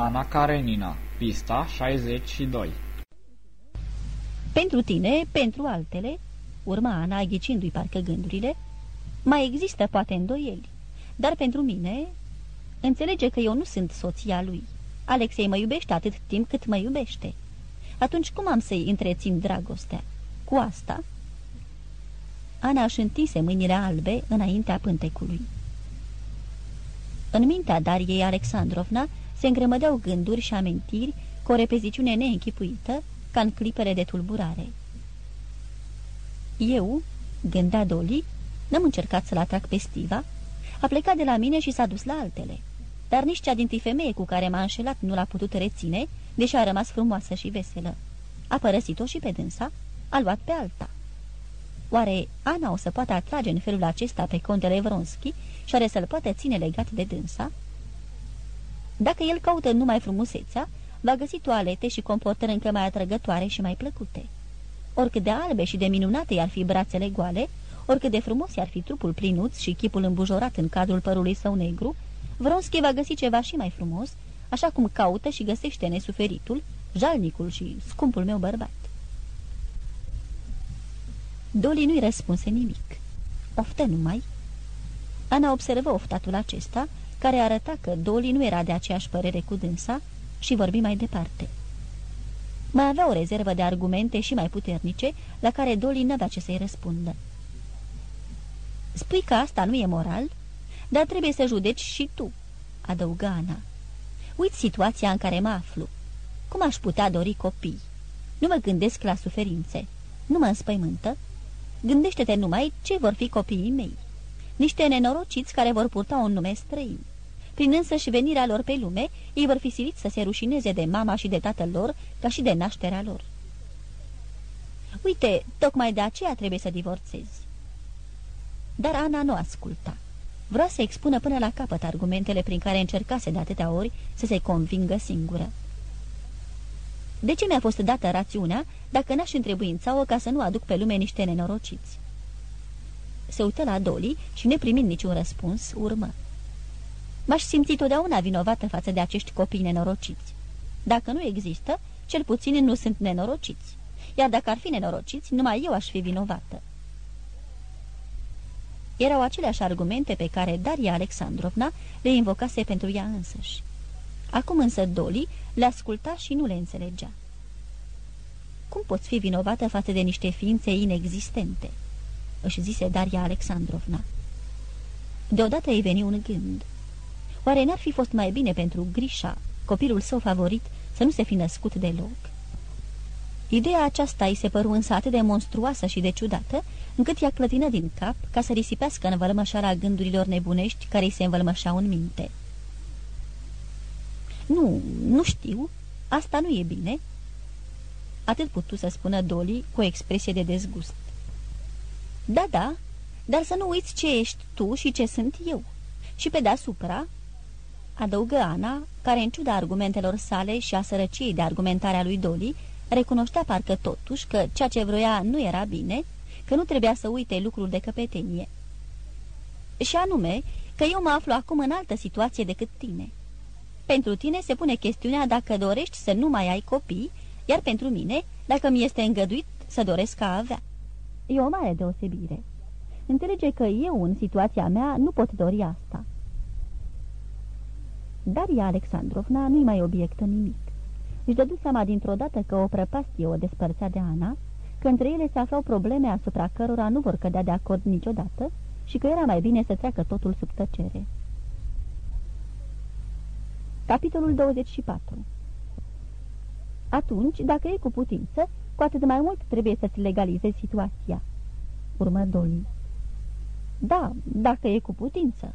Ana Karenina, pista 62 Pentru tine, pentru altele, urma Ana ghicindu-i parcă gândurile, mai există poate îndoieli, dar pentru mine, înțelege că eu nu sunt soția lui. Alexei mă iubește atât timp cât mă iubește. Atunci cum am să-i întrețin dragostea? Cu asta? Ana își întise mâinile albe înaintea pântecului. În mintea Dariei Alexandrovna se îngrămădeau gânduri și amintiri cu o repeziciune neînchipuită, ca în clipele de tulburare. Eu, gândea Doli, n-am încercat să-l atrag pe Stiva, a plecat de la mine și s-a dus la altele. Dar nici cea dintre femeie cu care m-a înșelat nu l-a putut reține, deși a rămas frumoasă și veselă. A părăsit-o și pe dânsa, a luat pe alta. Oare Ana o să poată atrage în felul acesta pe contele Vronski și are să-l poată ține legat de dânsa? Dacă el caută numai frumusețea, va găsi toalete și comportări încă mai atrăgătoare și mai plăcute. Oricât de albe și de minunate ar fi brațele goale, oricât de frumos ar fi trupul plinuț și chipul îmbujorat în cadrul părului său negru, Vronski va găsi ceva și mai frumos, așa cum caută și găsește nesuferitul, jalnicul și scumpul meu bărbat. Doli nu-i răspunse nimic. Oftă numai. Ana observă oftatul acesta, care arăta că Doli nu era de aceeași părere cu dânsa și vorbi mai departe. Mai avea o rezervă de argumente și mai puternice, la care Doli n-avea ce să-i răspundă. Spui că asta nu e moral, dar trebuie să judeci și tu, adăugă Ana. Uite situația în care mă aflu. Cum aș putea dori copii? Nu mă gândesc la suferințe. Nu mă înspăimântă. Gândește-te numai ce vor fi copiii mei. Niște nenorociți care vor purta un nume străin. Prin însăși venirea lor pe lume, ei vor fi siliți să se rușineze de mama și de tatăl lor, ca și de nașterea lor. Uite, tocmai de aceea trebuie să divorțezi. Dar Ana nu asculta. Vrea să expună până la capăt argumentele prin care încercase de atâtea ori să se convingă singură. De ce mi-a fost dată rațiunea dacă n-aș întrebuința-o ca să nu aduc pe lume niște nenorociți? Se uită la Doli și, neprimind niciun răspuns, urmă. M-aș simți totdeauna vinovată față de acești copii nenorociți. Dacă nu există, cel puțin nu sunt nenorociți. Iar dacă ar fi nenorociți, numai eu aș fi vinovată. Erau aceleași argumente pe care Daria Alexandrovna le invocase pentru ea însăși. Acum însă Doli le asculta și nu le înțelegea. Cum poți fi vinovată față de niște ființe inexistente?" își zise Daria Alexandrovna. Deodată îi veni un gând. Oare n-ar fi fost mai bine pentru Grisha, copilul său favorit, să nu se fi născut deloc? Ideea aceasta îi se păru însă atât de monstruoasă și de ciudată, încât ea clătină din cap ca să risipească învălmășarea gândurilor nebunești care îi se învălmășau în minte. Nu, nu știu, asta nu e bine." Atât putu să spună Dolly cu o expresie de dezgust. Da, da, dar să nu uiți ce ești tu și ce sunt eu. Și pe deasupra, adăugă Ana, care în ciuda argumentelor sale și a sărăciei de argumentarea lui Dolly, recunoștea parcă totuși că ceea ce vroia nu era bine, că nu trebuia să uite lucruri de căpetenie. Și anume, că eu mă aflu acum în altă situație decât tine. Pentru tine se pune chestiunea dacă dorești să nu mai ai copii, iar pentru mine, dacă mi este îngăduit să doresc a avea. E o mare deosebire. Înțelege că eu, în situația mea, nu pot dori asta. Daria Alexandrovna nu-i mai obiectă nimic. Își dădu seama dintr-o dată că o prăpastie o despărțea de Ana, că între ele se aflau probleme asupra cărora nu vor cădea de acord niciodată și că era mai bine să treacă totul sub tăcere. Capitolul 24 Atunci, dacă e cu putință, cu atât mai mult trebuie să-ți legalizezi situația. Urmă Dolly. Da, dacă e cu putință.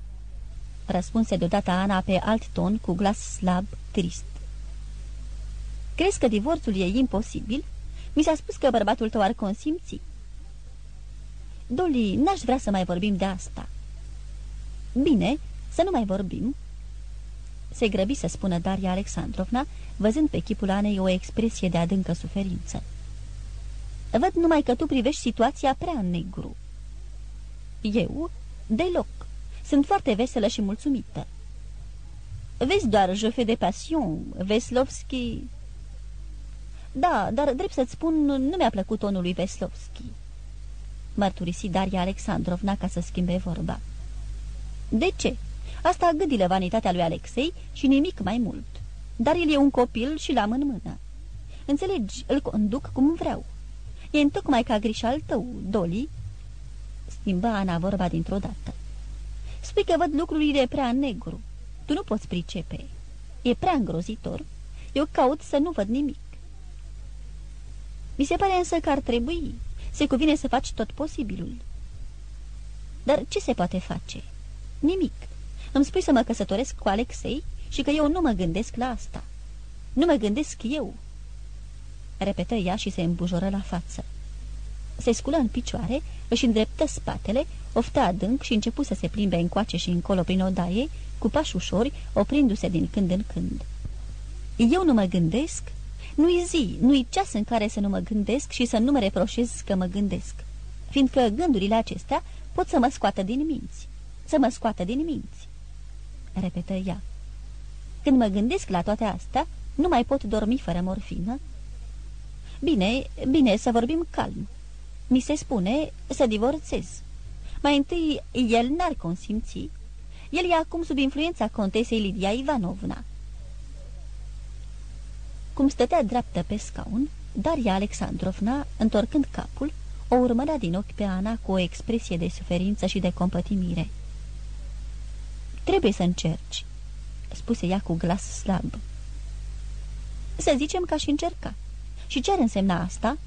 Răspunse deodată Ana pe alt ton cu glas slab, trist. Crezi că divorțul e imposibil? Mi s-a spus că bărbatul tău ar consimți. Dolly, n-aș vrea să mai vorbim de asta. Bine, să nu mai vorbim. Se grăbi să spună Daria Alexandrovna, văzând pe chipul Anei o expresie de adâncă suferință. Văd numai că tu privești situația prea în negru. Eu? Deloc. Sunt foarte veselă și mulțumită. Vezi doar Je fais de passion, Veslovski... Da, dar drept să-ți spun, nu mi-a plăcut tonul lui Veslovski. Mărturisi Daria Alexandrovna ca să schimbe vorba. De ce? Asta gândile vanitatea lui Alexei și nimic mai mult. Dar el e un copil și l-am în mână. Înțelegi, îl conduc cum vreau. E întocmai ca grișal tău, Doli. Schimbă Ana vorba dintr-o dată. Spui că văd lucrurile prea negru. Tu nu poți pricepe. E prea îngrozitor. Eu caut să nu văd nimic. Mi se pare însă că ar trebui. Se cuvine să faci tot posibilul. Dar ce se poate face? Nimic. Îmi spui să mă căsătoresc cu Alexei și că eu nu mă gândesc la asta. Nu mă gândesc eu. Repetă ea și se îmbujoră la față. Se sculă în picioare, își îndreptă spatele, oftă adânc și începu să se plimbe încoace și încolo prin odaie, cu pași ușori, oprindu-se din când în când. Eu nu mă gândesc? Nu-i zi, nu-i ceas în care să nu mă gândesc și să nu mă reproșez că mă gândesc, fiindcă gândurile acestea pot să mă scoată din minți, să mă scoată din minți. Repetă ea. Când mă gândesc la toate astea, nu mai pot dormi fără morfină. Bine, bine, să vorbim calm. Mi se spune să divorțez. Mai întâi, el n-ar consimți. El e acum sub influența contesei Lidia Ivanovna. Cum stătea dreaptă pe scaun, Daria Alexandrovna, întorcând capul, o urmărea din ochi pe Ana cu o expresie de suferință și de compătimire. Trebuie să încerci," spuse ea cu glas slab. Să zicem că aș încerca. Și ce ar însemna asta?"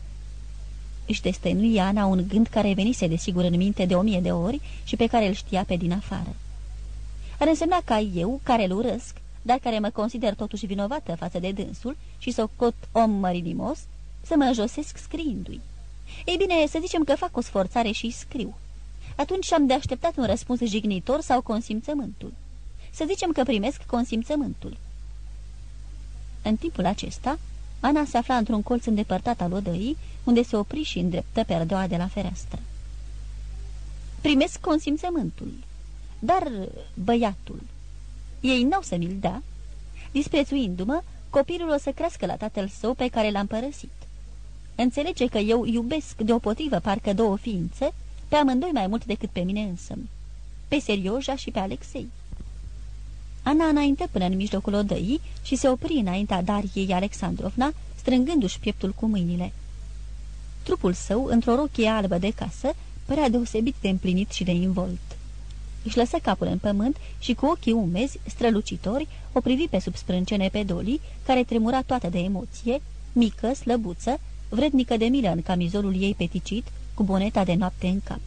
Își destăinui Ana un gând care venise desigur în minte de o mie de ori și pe care îl știa pe din afară. Ar însemna ca eu, care îl urăsc, dar care mă consider totuși vinovată față de dânsul și să o cot om mărinimos, să mă josesc scriindu-i. Ei bine, să zicem că fac o sforțare și scriu. Atunci am de așteptat un răspuns jignitor sau consimțământul. Să zicem că primesc consimțământul. În timpul acesta, Ana se afla într-un colț îndepărtat al odăii, unde se opri și îndreptă perdoa de la fereastră. Primesc consimțământul, dar băiatul, ei n-au să mi-l dea. Disprețuindu-mă, copilul o să crească la tatăl său pe care l-am părăsit. Înțelege că eu iubesc deopotrivă parcă două ființe, pe amândoi mai mult decât pe mine însă. Pe Serioja și pe Alexei. Ana înainte până în mijlocul odăii și se opri înaintea Dariei Alexandrovna, strângându-și pieptul cu mâinile. Trupul său, într-o rochie albă de casă, părea deosebit de împlinit și de involt. Își lăsă capul în pământ și cu ochii umezi, strălucitori, o privi pe sub sprâncene pe Doli, care tremura toată de emoție, mică, slăbuță, vrednică de milă în camizolul ei peticit, cu boneta de noapte în cap.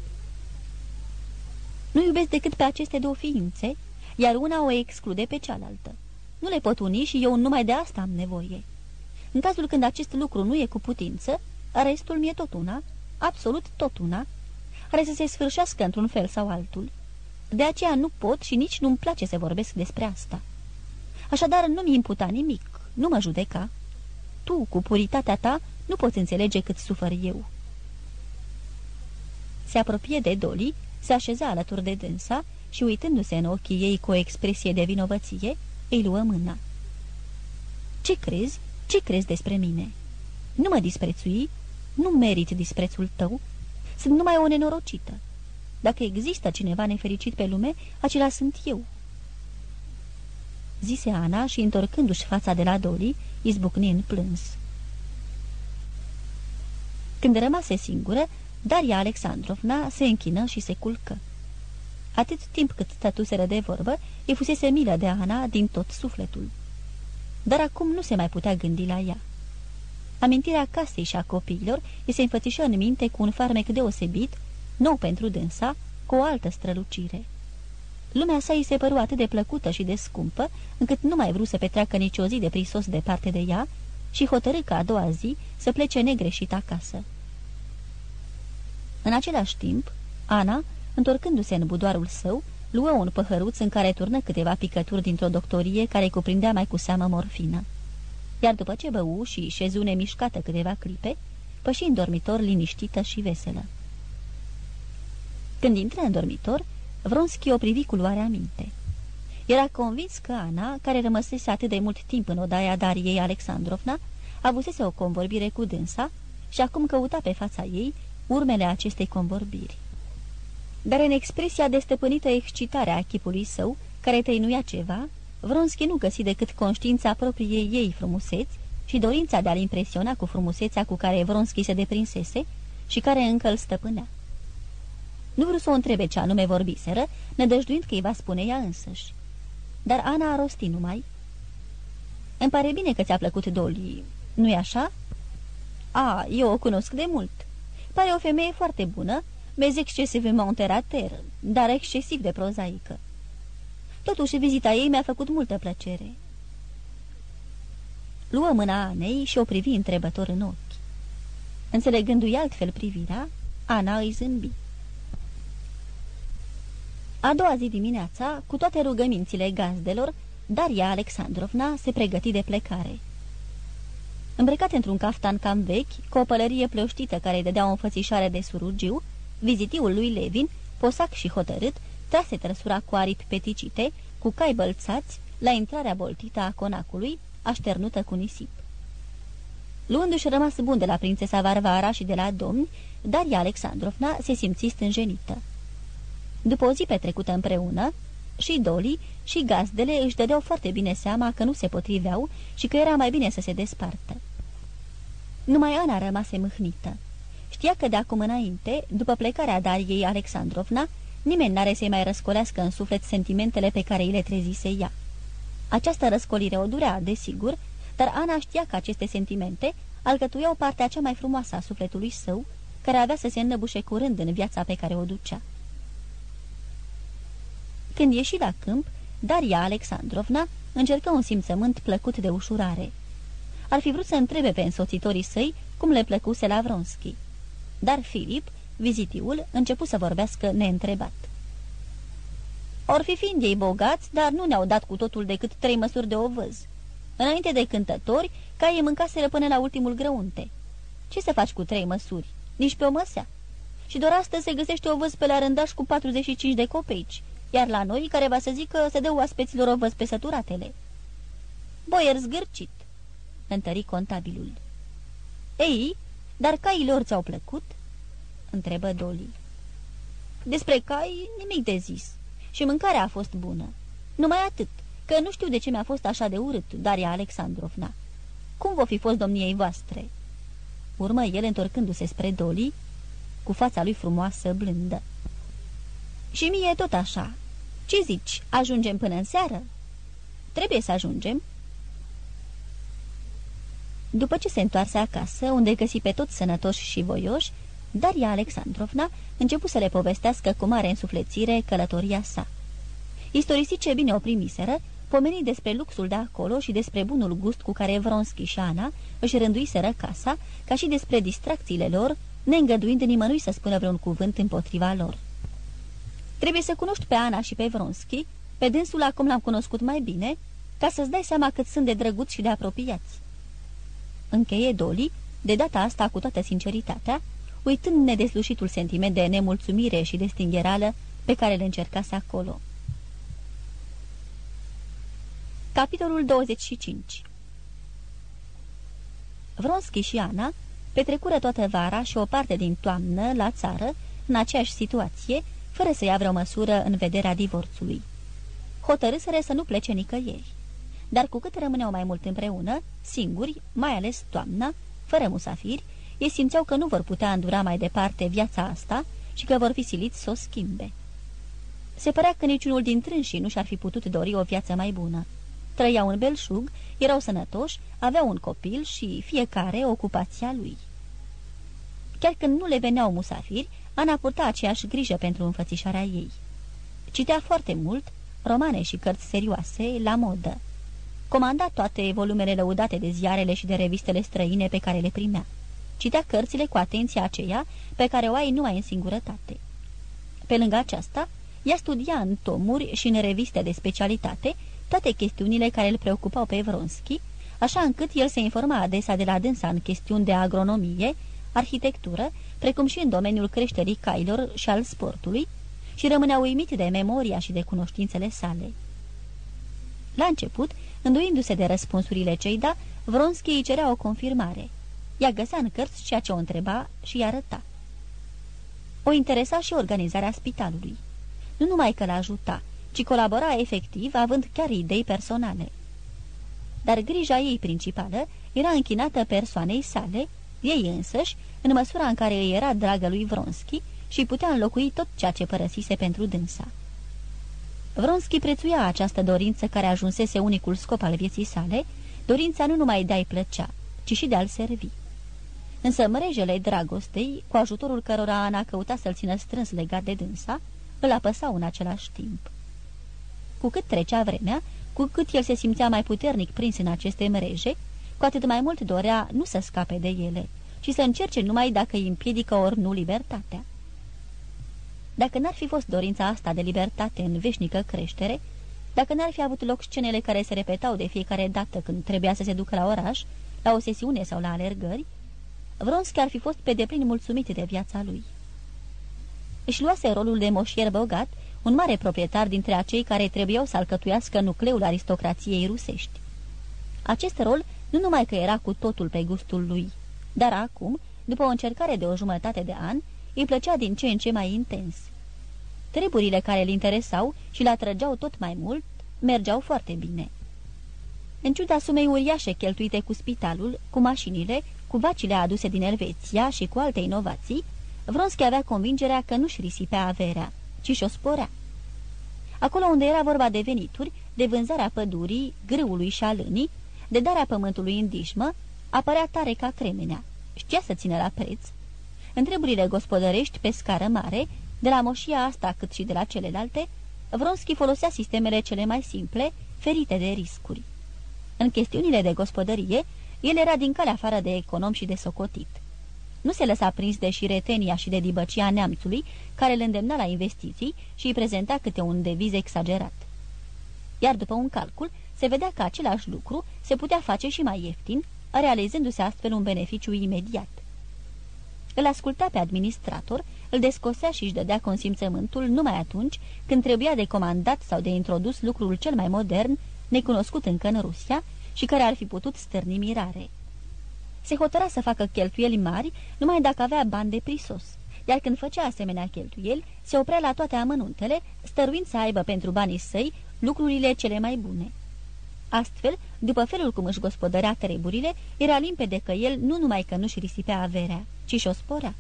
Nu iubesc decât pe aceste două ființe, iar una o exclude pe cealaltă. Nu le pot uni și eu numai de asta am nevoie. În cazul când acest lucru nu e cu putință, restul mi-e tot una, absolut tot una, are să se sfârșească într-un fel sau altul. De aceea nu pot și nici nu-mi place să vorbesc despre asta. Așadar, nu-mi imputa nimic, nu mă judeca. Tu, cu puritatea ta, nu poți înțelege cât sufăr eu. Se apropie de Doli, se așeza alături de dânsa și, uitându-se în ochii ei cu o expresie de vinovăție, îi luă mâna. Ce crezi? Ce crezi despre mine? Nu mă disprețui? Nu merit disprețul tău? Sunt numai o nenorocită. Dacă există cineva nefericit pe lume, acela sunt eu." Zise Ana și, întorcându-și fața de la Doli, izbucni în plâns. Când rămase singură, Daria Alexandrovna se închină și se culcă. Atât timp cât stătuseră de vorbă, îi fusese milă de Ana din tot sufletul. Dar acum nu se mai putea gândi la ea. Amintirea casei și a copiilor îi se înfățișă în minte cu un farmec deosebit nou pentru dânsa, cu o altă strălucire. Lumea sa îi se păru atât de plăcută și de scumpă, încât nu mai vrut să petreacă nicio zi de prisos departe de ea și hotărâ ca a doua zi să plece negreșit acasă. În același timp, Ana, întorcându-se în budoarul său, luă un păhăruț în care turnă câteva picături dintr-o doctorie care cuprindea mai cu seamă morfină. Iar după ce bău și șezune mișcată câteva clipe, păși în dormitor liniștită și veselă. Când intră în dormitor, Vronski o privi cu luarea minte. Era convins că Ana, care rămăsese atât de mult timp în odaia Dariei Alexandrovna, avusese o convorbire cu dânsa și acum căuta pe fața ei urmele acestei convorbiri. Dar în expresia de stăpânită excitare a chipului său, care tăinuia ceva, Vronski nu găsi decât conștiința propriei ei frumuseți și dorința de a-l impresiona cu frumusețea cu care Vronski se deprinsese și care încă îl stăpânea. Nu vreau să o întrebe ce anume vorbiseră, nădăjduind că îi va spune ea însăși. Dar Ana a rostit numai. Îmi pare bine că ți-a plăcut Dolly, nu-i așa?" A, eu o cunosc de mult. Pare o femeie foarte bună, mais excesivement terater, dar excesiv de prozaică. Totuși, vizita ei mi-a făcut multă plăcere." Luă mâna Anei și o privi întrebător în ochi. Înțelegându-i altfel privirea, Ana îi zâmbi. A doua zi dimineața, cu toate rugămințile gazdelor, Daria Alexandrovna se pregăti de plecare. Îmbrăcat într-un caftan cam vechi, cu o pălărie plăștită care îi dădea o înfățișare de surugiu, vizitiul lui Levin, posac și hotărât, trase trăsura cu aripi peticite, cu cai bălțați, la intrarea boltită a conacului, așternută cu nisip. Luându-și rămas bun de la prințesa Varvara și de la domni, Daria Alexandrovna se simți stânjenită. După o zi petrecută împreună, și Doli și gazdele își dădeau foarte bine seama că nu se potriveau și că era mai bine să se despartă. Numai Ana rămase mâhnită. Știa că de acum înainte, după plecarea Dariei Alexandrovna, nimeni n-are să-i mai răscolească în suflet sentimentele pe care îi le trezise ea. Această răscolire o durea, desigur, dar Ana știa că aceste sentimente alcătuiau partea cea mai frumoasă a sufletului său, care avea să se înnăbușe curând în viața pe care o ducea. Când ieși la câmp, Daria Alexandrovna încercă un simțământ plăcut de ușurare. Ar fi vrut să întrebe pe însoțitorii săi cum le plăcuse la Vronski. Dar Filip, vizitiul, începu să vorbească neîntrebat. Or fi fiind ei bogați, dar nu ne-au dat cu totul decât trei măsuri de ovăz. Înainte de cântători, ca ei mâncaseră până la ultimul grăunte. Ce să faci cu trei măsuri? Nici pe o măsea. Și doar astăzi se găsește o văz pe la rândaș cu 45 de copeici, iar la noi, care va să zică, se dă oaspeților o văz pe săturatele. Boier zgârcit, întări contabilul. Ei, dar caii ți-au plăcut?" întrebă Doli. Despre cai nimic de zis. Și mâncarea a fost bună. Numai atât, că nu știu de ce mi-a fost așa de urât, Daria Alexandrovna. Cum vă fi fost domniei voastre?" Urmă el întorcându-se spre Doli, cu fața lui frumoasă, blândă. Și mie tot așa. Ce zici, ajungem până în seară?" Trebuie să ajungem." După ce se întoarse acasă, unde găsi pe toți sănătoși și voioși, Daria Alexandrovna începu să le povestească cu mare însuflețire călătoria sa. Istorisi ce bine o primiseră, pomeni despre luxul de acolo și despre bunul gust cu care Vronski și Ana își rânduiseră casa, ca și despre distracțiile lor, neîngăduind nimănui să spună vreun cuvânt împotriva lor. Trebuie să cunoști pe Ana și pe Vronski, pe dânsul acum l-am cunoscut mai bine, ca să-ți dai seama cât sunt de drăguți și de apropiați. Încheie Doli, de data asta cu toată sinceritatea, uitând nedeslușitul sentiment de nemulțumire și de stingherală pe care le încercase acolo. Capitolul 25 Vronski și Ana petrecură toată vara și o parte din toamnă la țară, în aceeași situație, fără să ia vreo măsură în vederea divorțului. Hotărâsere să nu plece nicăieri. Dar cu cât rămâneau mai mult împreună, singuri, mai ales toamna, fără musafiri, ei simțeau că nu vor putea îndura mai departe viața asta și că vor fi siliți să o schimbe. Se părea că niciunul dintre înșii nu și-ar fi putut dori o viață mai bună. Trăiau în belșug, erau sănătoși, aveau un copil și fiecare ocupația lui. Chiar când nu le veneau musafiri, Ana purta aceeași grijă pentru înfățișarea ei. Citea foarte mult, romane și cărți serioase, la modă. Comanda toate volumele lăudate de ziarele și de revistele străine pe care le primea. Citea cărțile cu atenția aceea pe care o ai numai în singurătate. Pe lângă aceasta, ea studia în tomuri și în reviste de specialitate toate chestiunile care îl preocupau pe Vronski, așa încât el se informa adesea de la dânsa în chestiuni de agronomie, arhitectură, precum și în domeniul creșterii cailor și al sportului, și rămânea uimit de memoria și de cunoștințele sale. La început, înduindu-se de răspunsurile cei da, Vronski îi cerea o confirmare. Ea găsea în cărți ceea ce o întreba și i arăta. O interesa și organizarea spitalului. Nu numai că l-ajuta, ci colabora efectiv, având chiar idei personale. Dar grija ei principală era închinată persoanei sale, ei însăși, în măsura în care îi era dragă lui Vronski și putea înlocui tot ceea ce părăsise pentru dânsa. Vronski prețuia această dorință care ajunsese unicul scop al vieții sale, dorința nu numai de a-i plăcea, ci și de a-l servi. Însă mrejele dragostei, cu ajutorul cărora Ana căuta să-l țină strâns legat de dânsa, îl apăsau în același timp. Cu cât trecea vremea, cu cât el se simțea mai puternic prins în aceste mreje, cu atât mai mult dorea nu să scape de ele, ci să încerce numai dacă îi împiedică ori nu libertatea. Dacă n-ar fi fost dorința asta de libertate în veșnică creștere, dacă n-ar fi avut loc scenele care se repetau de fiecare dată când trebuia să se ducă la oraș, la o sesiune sau la alergări, Vronski ar fi fost pe deplin mulțumit de viața lui. Își luase rolul de moșier bogat, un mare proprietar dintre acei care trebuiau să alcătuiască nucleul aristocrației rusești. Acest rol nu numai că era cu totul pe gustul lui, dar acum, după o încercare de o jumătate de an, îi plăcea din ce în ce mai intens. Treburile care îl interesau și l atrăgeau tot mai mult, mergeau foarte bine. În ciuda sumei uriașe cheltuite cu spitalul, cu mașinile, cu vacile aduse din Elveția și cu alte inovații, Vronski avea convingerea că nu-și risipea averea, ci și-o sporea. Acolo unde era vorba de venituri, de vânzarea pădurii, grâului și alânii, de darea pământului în dișmă, apărea tare ca cremenea. Știa să țină la preț. Întreburile gospodărești pe scară mare, de la moșia asta cât și de la celelalte, Vronski folosea sistemele cele mai simple, ferite de riscuri. În chestiunile de gospodărie, el era din calea afară de econom și de socotit. Nu se lăsa prins de șiretenia și de dibăcia neamțului, care îl îndemna la investiții și îi prezenta câte un deviz exagerat. Iar după un calcul, se vedea că același lucru se putea face și mai ieftin, realizându-se astfel un beneficiu imediat. Îl asculta pe administrator, îl descosea și își dădea consimțământul numai atunci când trebuia de comandat sau de introdus lucrul cel mai modern, necunoscut încă în Rusia și care ar fi putut stârni mirare. Se hotăra să facă cheltuieli mari numai dacă avea bani de prisos, iar când făcea asemenea cheltuieli, se oprea la toate amănuntele, stăruind să aibă pentru banii săi lucrurile cele mai bune. Astfel, după felul cum își gospodărea treburile, era limpede că el nu numai că nu-și risipea averea, ci și-o sporea.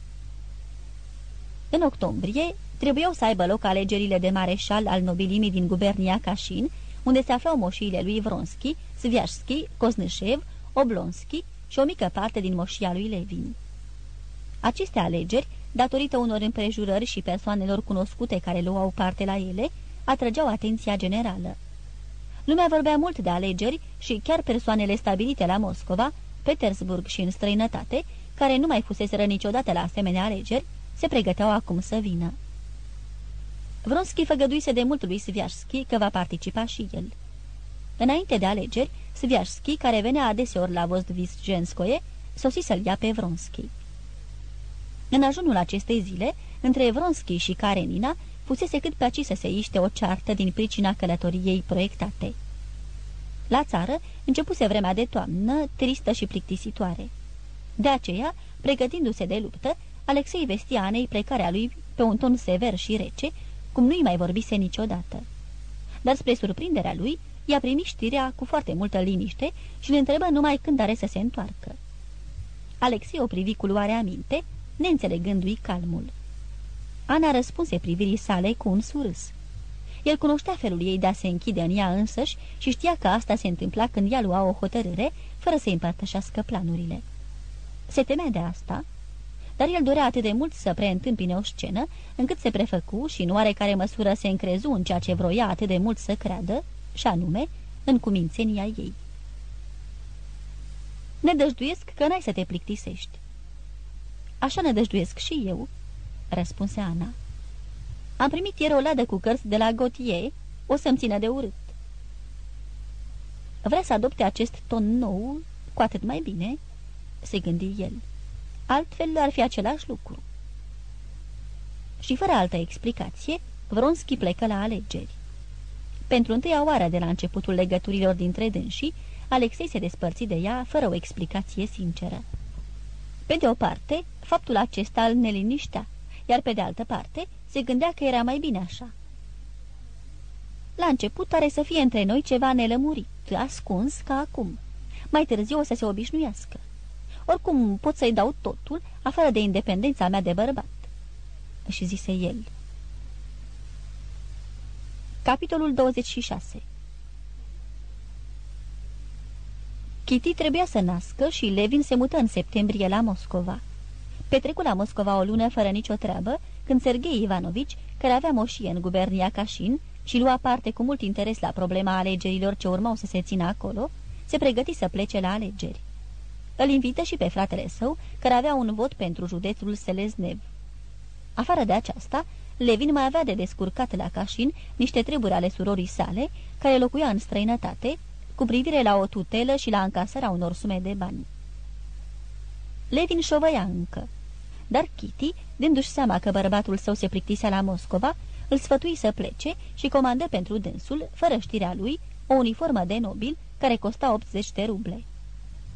În octombrie, trebuiau să aibă loc alegerile de mareșal al nobilimii din gubernia Cașin, unde se aflau moșiile lui Vronski, Sviașski, Koznășev, Oblonski și o mică parte din moșia lui Levin. Aceste alegeri, datorită unor împrejurări și persoanelor cunoscute care luau parte la ele, atrăgeau atenția generală. Lumea vorbea mult de alegeri și chiar persoanele stabilite la Moscova, Petersburg și în străinătate, care nu mai fuseseră niciodată la asemenea alegeri, se pregăteau acum să vină. Vronski făgăduise de mult lui Sviașski că va participa și el. Înainte de alegeri, Sviașski, care venea adeseori la Vozdvisgenskoie, sosi să-l ia pe Vronski. În ajunul acestei zile, între Vronski și Karenina, fusese cât pe aci să se iște o ceartă din pricina călătoriei proiectate. La țară începuse vremea de toamnă, tristă și plictisitoare. De aceea, pregătindu-se de luptă, Alexei vestia Anei plecarea lui pe un ton sever și rece, cum nu-i mai vorbise niciodată. Dar spre surprinderea lui, i-a primit știrea cu foarte multă liniște și îl întrebă numai când are să se întoarcă. Alexei o privi cu luare aminte, neînțelegându-i calmul. Ana răspunse privirii sale cu un surâs. El cunoștea felul ei de a se închide în ea însăși și știa că asta se întâmpla când ea lua o hotărâre, fără să-i împărtășească planurile. Se temea de asta, dar el dorea atât de mult să preîntâmpine o scenă, încât se prefăcu și în oarecare măsură se încrezu în ceea ce vroia atât de mult să creadă, și anume, în cumințenia ei. Nădăjduiesc că n-ai să te plictisești. Așa nădăjduiesc și eu, răspunse Ana. Am primit ieri o ladă cu cărți de la Gautier, o să-mi țină de urât. Vrea să adopte acest ton nou, cu atât mai bine, se gândi el. Altfel ar fi același lucru. Și fără altă explicație, Vronski plecă la alegeri. Pentru întâia oară de la începutul legăturilor dintre dânsii, Alexei se despărți de ea fără o explicație sinceră. Pe de o parte, faptul acesta îl neliniștea, iar pe de altă parte, se gândea că era mai bine așa. La început pare să fie între noi ceva nelămurit, ascuns ca acum. Mai târziu o să se obișnuiască. Oricum pot să-i dau totul, afară de independența mea de bărbat. Își zise el. Capitolul 26 Kitty trebuia să nască și Levin se mută în septembrie la Moscova. Petrecu la Moscova o lună fără nicio treabă, când Sergei Ivanovici, care avea moșie în gubernia Cașin și lua parte cu mult interes la problema alegerilor ce urmau să se țină acolo, se pregăti să plece la alegeri. Îl invită și pe fratele său, care avea un vot pentru județul Seleznev. Afară de aceasta, Levin mai avea de descurcat la Cașin niște treburi ale surorii sale, care locuia în străinătate, cu privire la o tutelă și la încasarea unor sume de bani. Levin șovăia încă, dar Kitty, dându-și seama că bărbatul său se plictisea la Moscova, îl sfătui să plece și comandă pentru dânsul, fără știrea lui, o uniformă de nobil care costa 80 de ruble.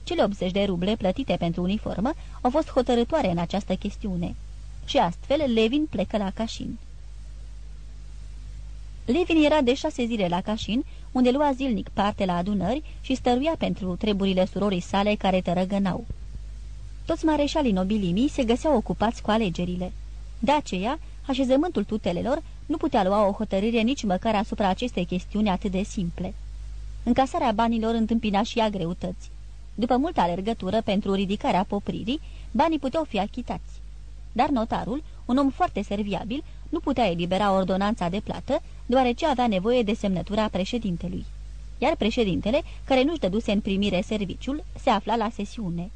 Cele 80 de ruble plătite pentru uniformă au fost hotărătoare în această chestiune și astfel Levin plecă la Cașin. Levin era de șase zile la Cașin, unde lua zilnic parte la adunări și stăruia pentru treburile surorii sale care tărăgănau. Toți mareșalii nobilimii se găseau ocupați cu alegerile. De aceea, așezământul tutelelor nu putea lua o hotărâre nici măcar asupra acestei chestiuni atât de simple. Încasarea banilor întâmpina și ea greutăți. După multă alergătură pentru ridicarea popririi, banii puteau fi achitați. Dar notarul, un om foarte serviabil, nu putea elibera ordonanța de plată, deoarece avea nevoie de semnătura președintelui. Iar președintele, care nu-și dăduse în primire serviciul, se afla la sesiune.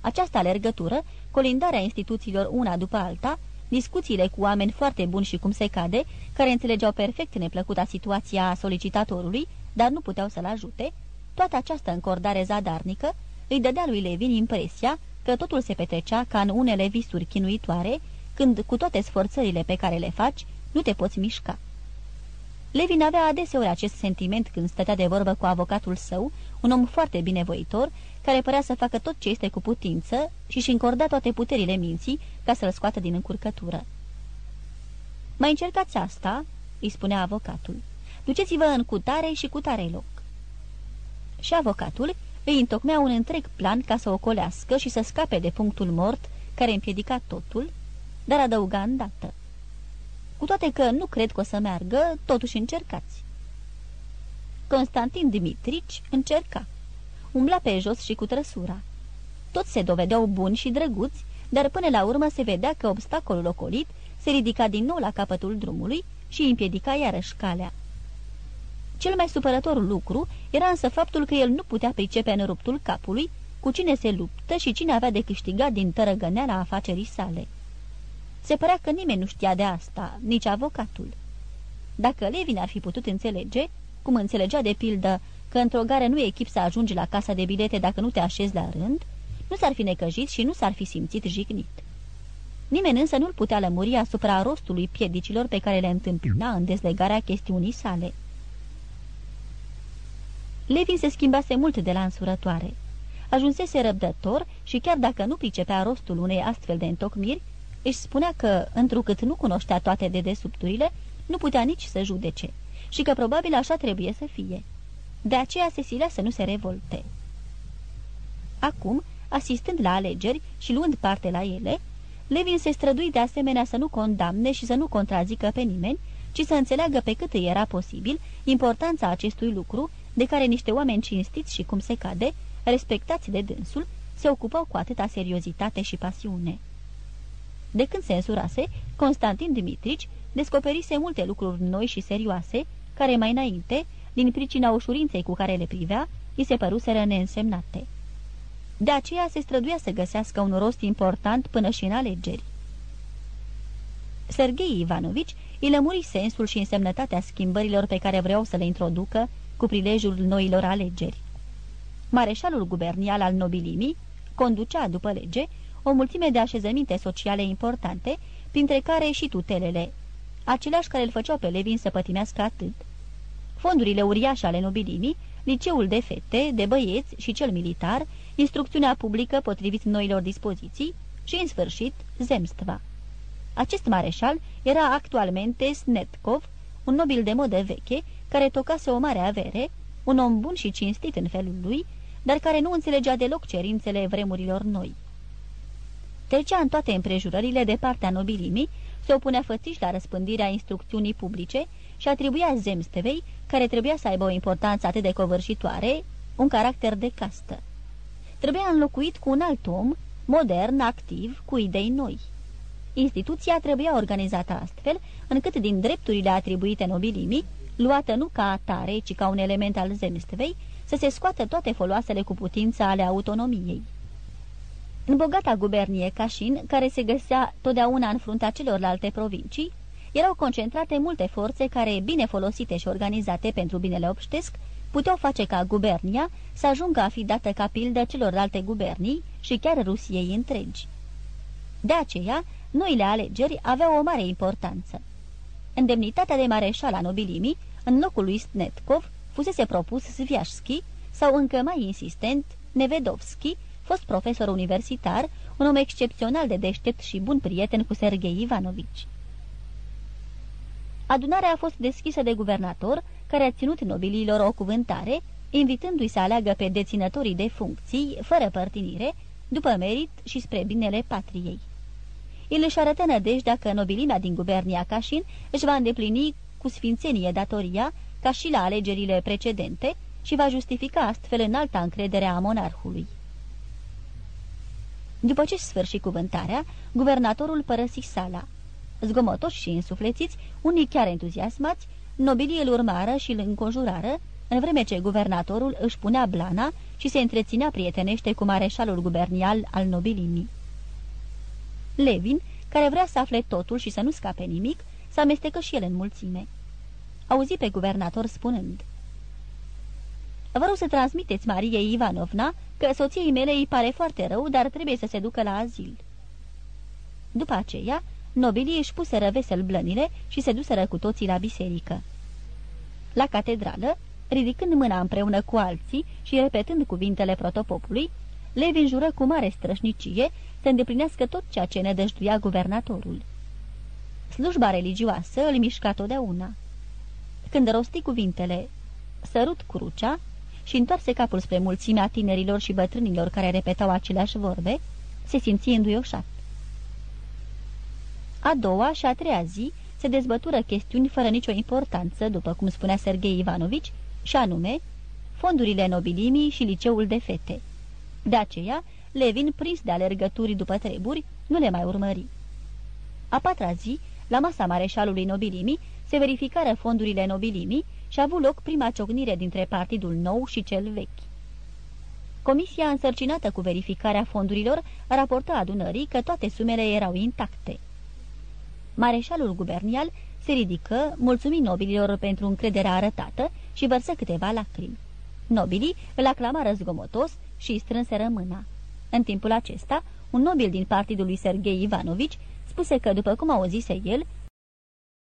Această alergătură, colindarea instituțiilor una după alta, discuțiile cu oameni foarte buni și cum se cade, care înțelegeau perfect neplăcuta situația solicitatorului, dar nu puteau să-l ajute, toată această încordare zadarnică îi dădea lui Levin impresia că totul se petrecea ca în unele visuri chinuitoare, când, cu toate sforțările pe care le faci, nu te poți mișca. Levin avea adeseori acest sentiment când stătea de vorbă cu avocatul său, un om foarte binevoitor, care părea să facă tot ce este cu putință și și încorda toate puterile minții ca să-l scoată din încurcătură. Mai încercați asta?" îi spunea avocatul. Duceți-vă în cutare și cutare loc." Și avocatul îi întocmea un întreg plan ca să ocolească și să scape de punctul mort care împiedica totul, dar adăuga îndată. Cu toate că nu cred că o să meargă, totuși încercați. Constantin Dimitrici încerca. Umbla pe jos și cu trăsura. Toți se dovedeau buni și drăguți, dar până la urmă se vedea că obstacolul ocolit se ridica din nou la capătul drumului și împiedica iarăși calea. Cel mai supărător lucru era însă faptul că el nu putea pricepe în ruptul capului cu cine se luptă și cine avea de câștigat din tărăgăneala afacerii sale. Se părea că nimeni nu știa de asta, nici avocatul. Dacă Levin ar fi putut înțelege, cum înțelegea de pildă că într-o gară nu e chip să ajungi la casa de bilete dacă nu te așezi la rând, nu s-ar fi necăjit și nu s-ar fi simțit jignit. Nimeni însă nu-l putea lămuri asupra rostului piedicilor pe care le întâmpina în dezlegarea chestiunii sale. Levin se schimbase mult de la însurătoare. Ajunsese răbdător și chiar dacă nu pricepea rostul unei astfel de întocmiri, își spunea că, întrucât nu cunoștea toate dedesubturile, nu putea nici să judece și că probabil așa trebuie să fie. De aceea se silea să nu se revolte. Acum, asistând la alegeri și luând parte la ele, Levin se strădui de asemenea să nu condamne și să nu contrazică pe nimeni, ci să înțeleagă pe cât îi era posibil importanța acestui lucru de care niște oameni cinstiți și cum se cade, respectați de dânsul, se ocupau cu atâta seriozitate și pasiune. De când se însurase, Constantin Dimitrici descoperise multe lucruri noi și serioase, care mai înainte, din pricina ușurinței cu care le privea, îi se păruseră neînsemnate. De aceea se străduia să găsească un rost important până și în alegeri. Sergei Ivanovici îi lămuri sensul și însemnătatea schimbărilor pe care vreau să le introducă cu prilejul noilor alegeri. Mareșalul gubernial al nobilimii conducea, după lege, o mulțime de așezăminte sociale importante, printre care și tutelele, aceleași care îl făceau pe Levin să pătimească atât. fondurile uriașe ale nobilimii, liceul de fete, de băieți și cel militar, instrucțiunea publică potrivit noilor dispoziții și, în sfârșit, zemstva. Acest mareșal era actualmente Snetkov, un nobil de modă veche, care tocase o mare avere, un om bun și cinstit în felul lui, dar care nu înțelegea deloc cerințele vremurilor noi. Trecea în toate împrejurările de partea nobilimii, se opunea fățiș la răspândirea instrucțiunii publice și atribuia zemstevei, care trebuia să aibă o importanță atât de covârșitoare, un caracter de castă. Trebuia înlocuit cu un alt om, modern, activ, cu idei noi. Instituția trebuia organizată astfel, încât din drepturile atribuite nobilimii, luată nu ca atare, ci ca un element al zemstevei, să se scoată toate foloasele cu putință ale autonomiei. În bogata gubernie Cașin, care se găsea totdeauna în fruntea celorlalte provincii, erau concentrate multe forțe care, bine folosite și organizate pentru binele obștesc, puteau face ca gubernia să ajungă a fi dată ca pildă celorlalte gubernii și chiar Rusiei întregi. De aceea, noile alegeri aveau o mare importanță. Îndemnitatea de mareșal a nobilimii, în locul lui Snetkov, fusese propus Sviașski sau încă mai insistent Nevedovski, fost profesor universitar, un om excepțional de deștept și bun prieten cu Sergei Ivanovici. Adunarea a fost deschisă de guvernator, care a ținut nobililor o cuvântare, invitându-i să aleagă pe deținătorii de funcții, fără părtinire, după merit și spre binele patriei. El își arătă nădejdea că nobilimea din gubernia Cașin își va îndeplini cu sfințenie datoria, ca și la alegerile precedente, și va justifica astfel în alta încredere a monarhului. După ce sfârși cuvântarea, guvernatorul părăsi sala. Zgomotoși și însuflețiți, unii chiar entuziasmați, nobilii îl urmară și îl înconjurară, în vreme ce guvernatorul își punea blana și se întreținea prietenește cu mareșalul gubernial al nobilimii. Levin, care vrea să afle totul și să nu scape nimic, s-a amestecă și el în mulțime. Auzi pe guvernator spunând Vă rog să transmiteți Mariei Ivanovna că soției mele îi pare foarte rău, dar trebuie să se ducă la azil. După aceea, nobilii își puseră vesel blănile și se duseră cu toții la biserică. La catedrală, ridicând mâna împreună cu alții și repetând cuvintele protopopului, Levi înjură cu mare strășnicie să îndeplinească tot ceea ce ne dăjduia guvernatorul. Slujba religioasă îl mișca totdeauna. Când rosti cuvintele, sărut crucea și întoarse capul spre mulțimea tinerilor și bătrânilor care repetau aceleași vorbe, se simți înduioșat. A doua și a treia zi se dezbătură chestiuni fără nicio importanță, după cum spunea Sergei Ivanovici, și anume fondurile nobilimii și liceul de fete. De aceea, Levin, prins de alergături după treburi, nu le mai urmări. A patra zi, la masa mareșalului nobilimii, se verificară fondurile nobilimii și a avut loc prima ciocnire dintre partidul nou și cel vechi. Comisia însărcinată cu verificarea fondurilor raportă adunării că toate sumele erau intacte. Mareșalul gubernial se ridică, mulțumit nobililor pentru încrederea arătată și vărsă câteva lacrimi. Nobilii îl aclamară zgomotos și strânse rămâna. În timpul acesta, un nobil din partidul lui Sergei Ivanovici spuse că, după cum auzise el,